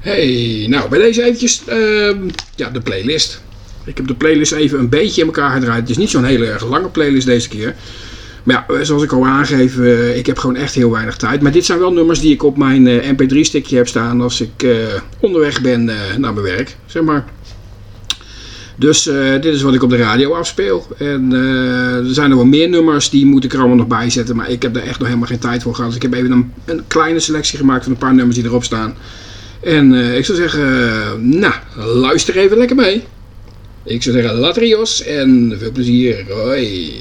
Hey, nou bij deze eventjes ehm, ja, de playlist. Ik heb de playlist even een beetje in elkaar gedraaid. Het is niet zo'n hele erg lange playlist deze keer. Maar ja, zoals ik al aangeef, eh, ik heb gewoon echt heel weinig tijd. Maar dit zijn wel nummers die ik op mijn eh, mp3-stickje heb staan als ik eh, onderweg ben naar mijn werk, zeg maar. Dus dit is wat ik op de radio afspeel. En er zijn nog wel meer nummers, die moet ik er allemaal nog bij zetten. Maar ik heb er echt nog helemaal geen tijd voor gehad. Dus ik heb even een, een kleine selectie gemaakt van een paar nummers die erop staan. En ik zou zeggen, nou, luister even lekker mee. Ik zou zeggen, latrios en veel plezier. Hoi.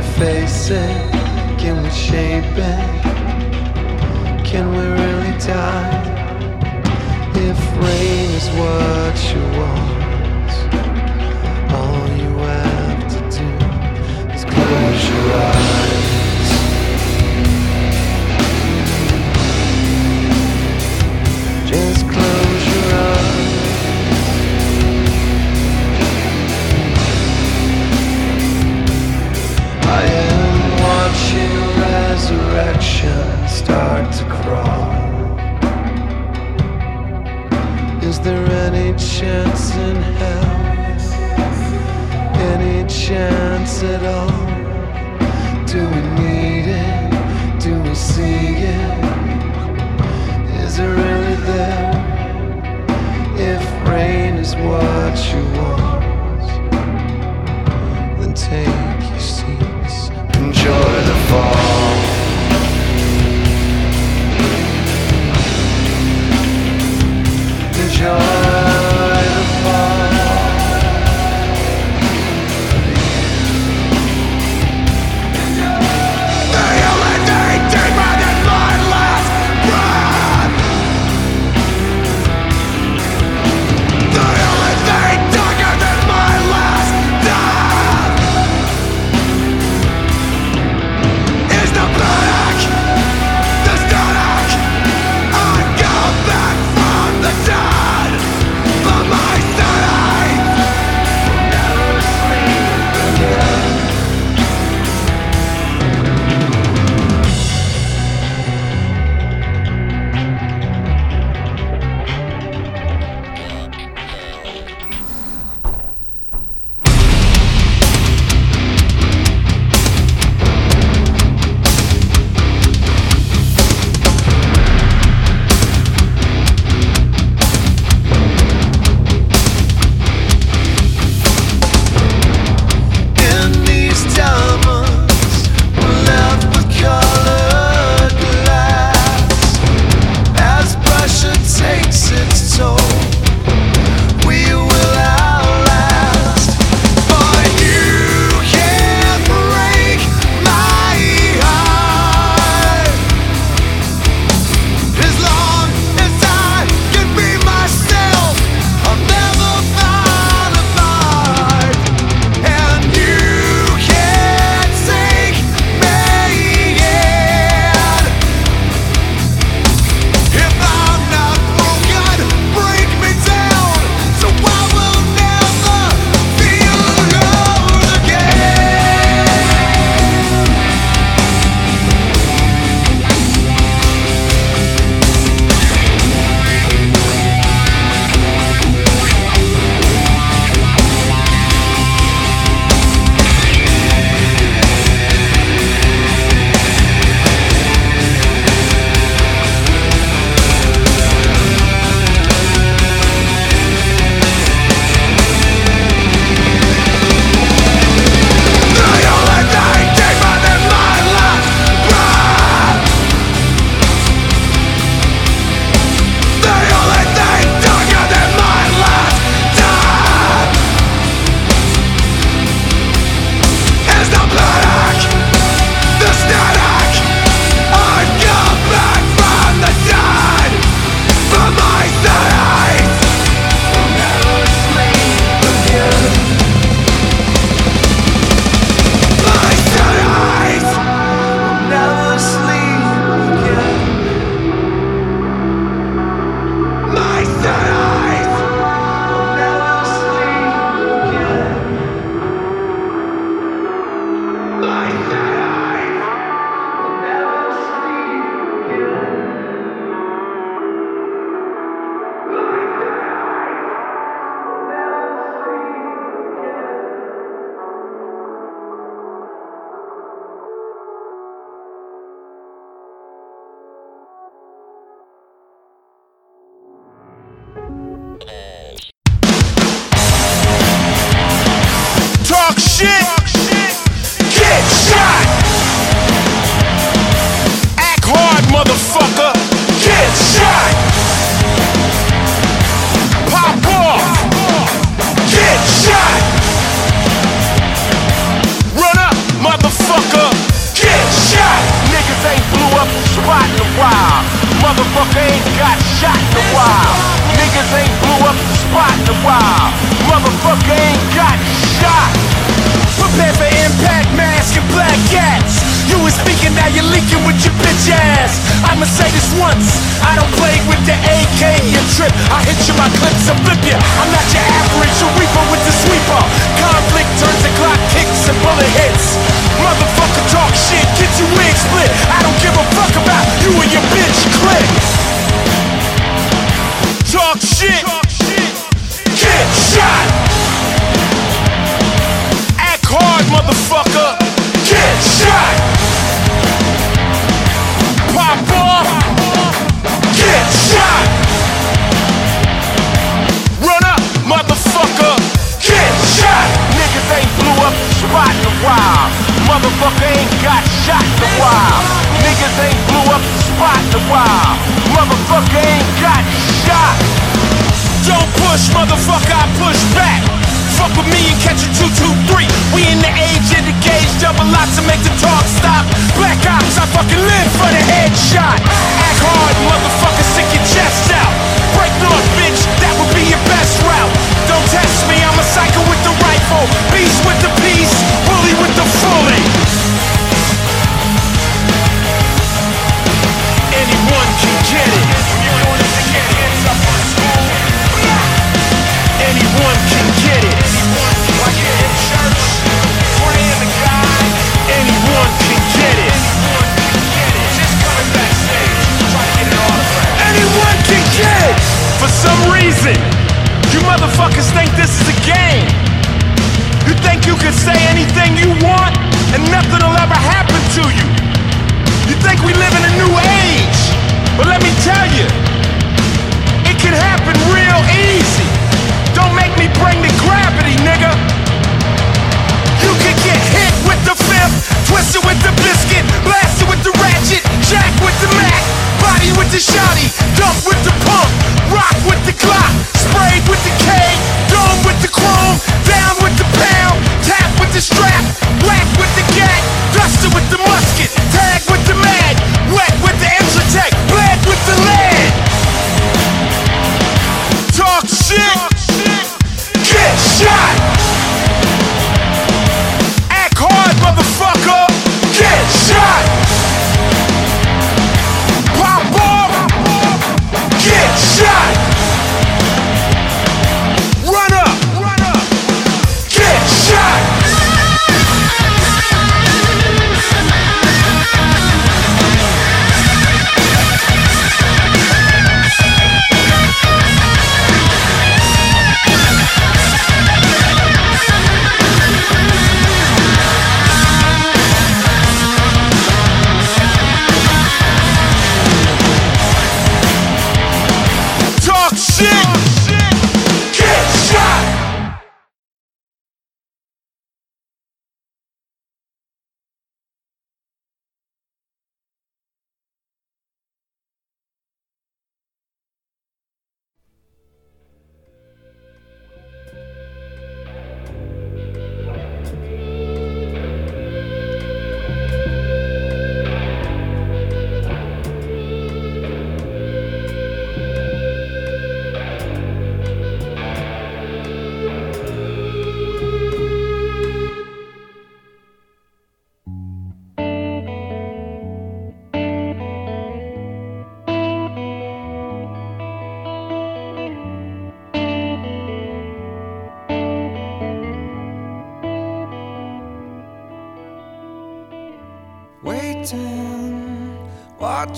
we face it? Can we shape it? Can we really die? If rain is what you want, all you have to do is close your eyes. resurrection start to crawl? Is there any chance in hell? Any chance at all? Do we need it? Do we see it? Is it really there? If rain is what you want, then take your seats. Enjoy the fall. sure With the AK, you trip. I hit you my clips and flip you. I'm not your average, you reaper with the sweeper. Conflict turns to clock kicks and bullet hits. Motherfucker talk shit, get your wig split. I don't give a fuck about you and your bitch click. Talk shit, get shot. Act hard, motherfucker, while. Motherfucker ain't got shot in a while. Niggas ain't blew up the spot in a while. Motherfucker ain't got shot. Don't push, motherfucker, I push back. Fuck with me and catch a 223. We in the age of the gauge, double lots to make the talk stop. Black ops, I fucking live for the headshot. Act hard, motherfucker, stick your chest out. Break north, bitch, that would be your best route. Don't test me, Psycho with the rifle. Beast with the piece, bully with the fully. Anyone can get it. Anyone can get it. The shotty, dump with the pump, rock with the clock, sprayed with the K, dome with the chrome, down with the pound, tap with the strap,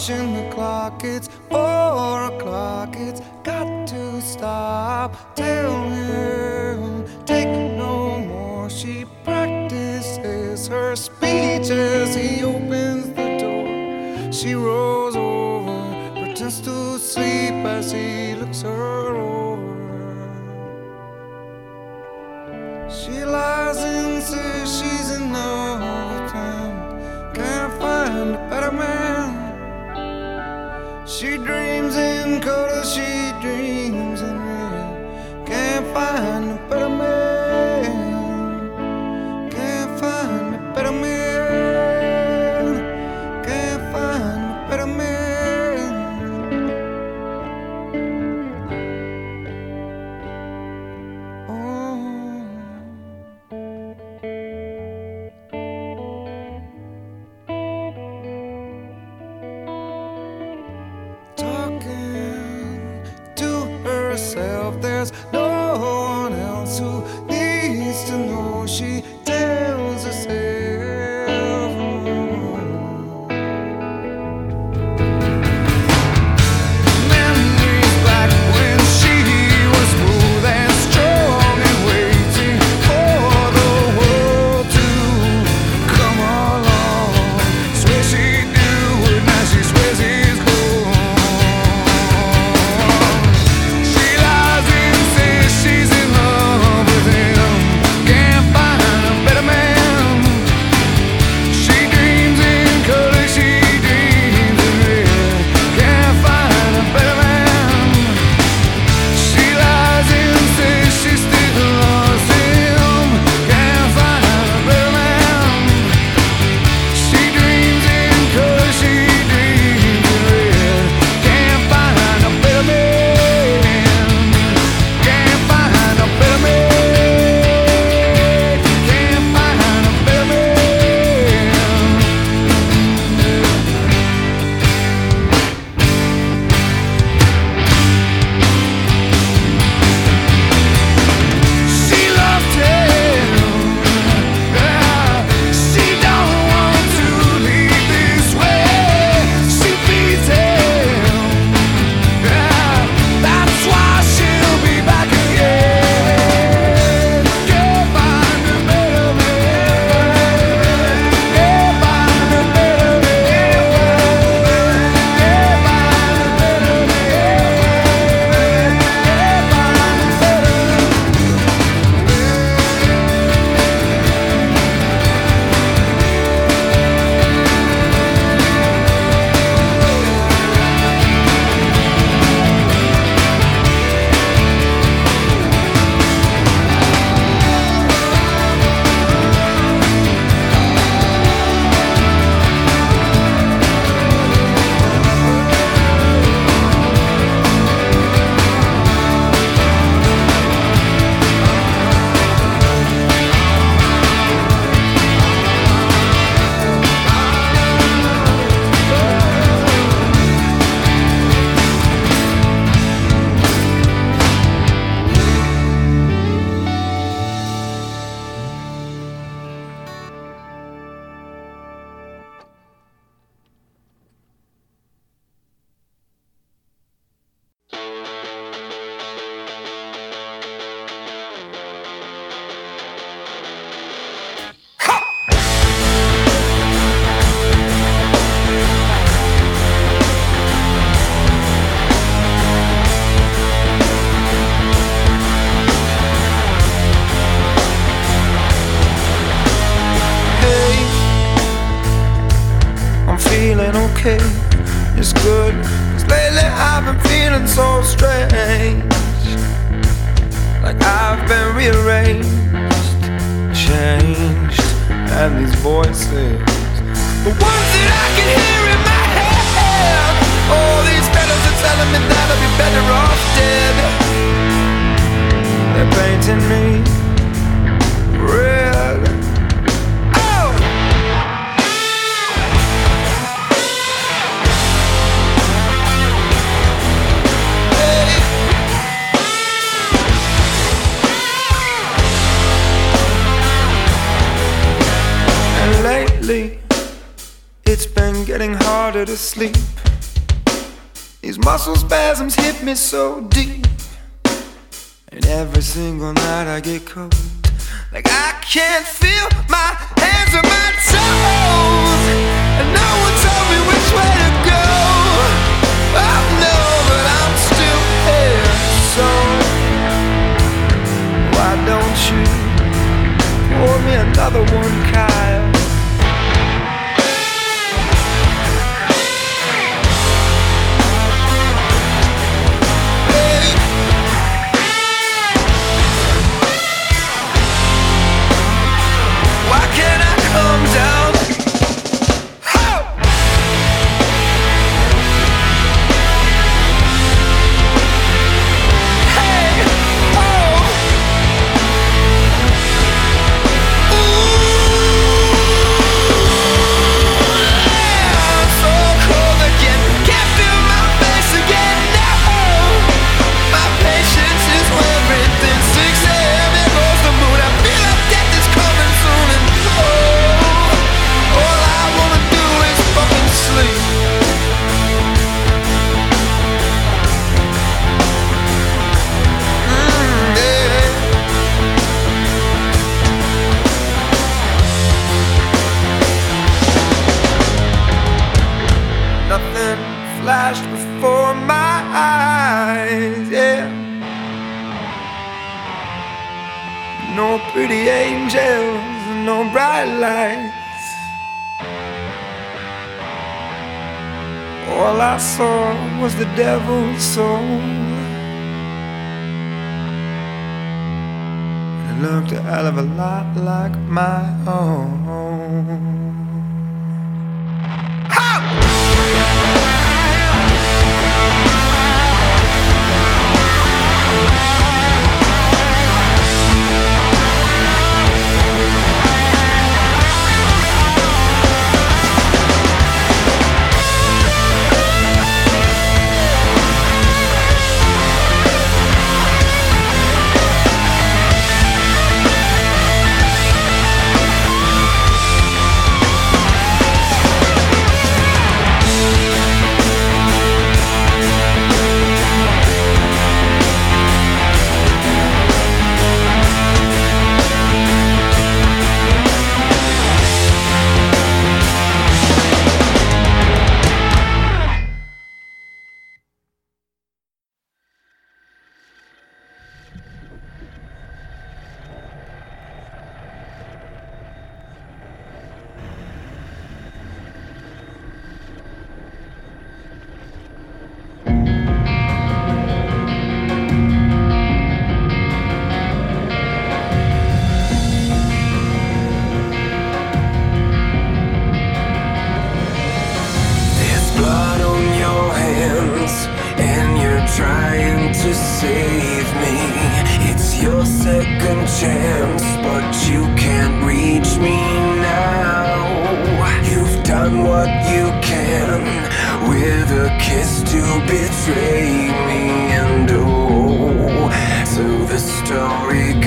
watching the clock. It's four o'clock. It's got to stop. Tell him, take no more. She practices her speeches. he opens the door. She rolls color, she dreams in red. Can't find okay, it's good. Cause lately I've been feeling so strange. Like I've been rearranged, changed. And these voices, the ones that I can hear in my head. All these fellas are telling me that I'll be better off dead. They're painting me red. Harder to sleep. These muscle spasms hit me so deep. And every single night I get cold. Like I can't feel my hands or my toes. And no one told me which way to go. Oh no, but I'm still here. So why don't you pour me another one, Kyle? Devil's soul. And it looked a hell of a lot like my own. Second chance, but you can't reach me now. You've done what you can with a kiss to betray me, and oh, so the story